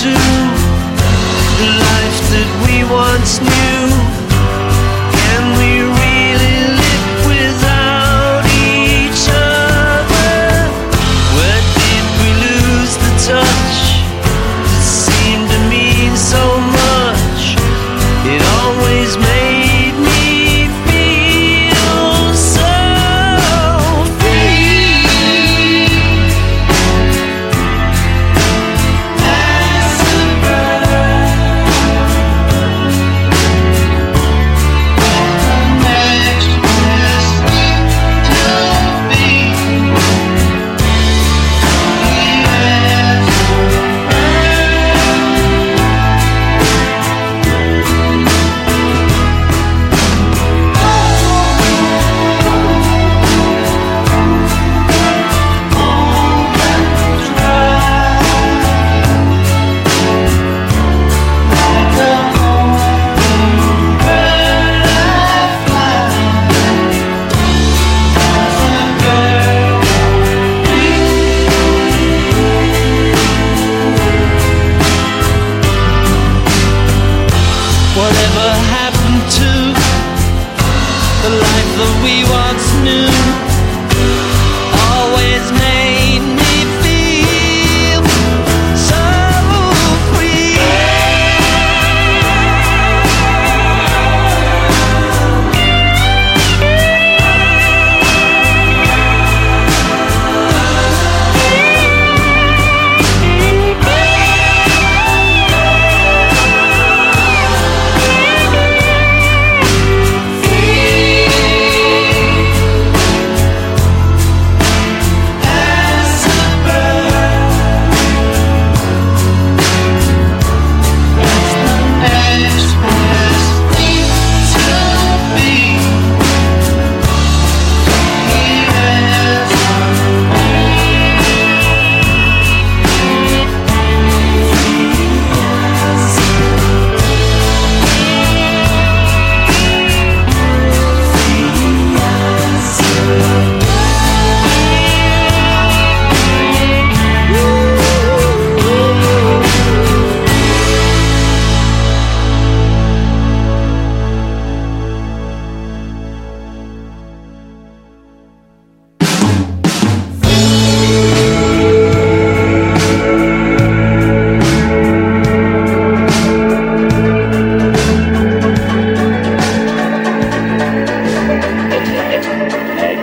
to the life that we once knew? Can we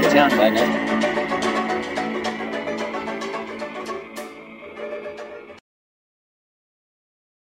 town by now.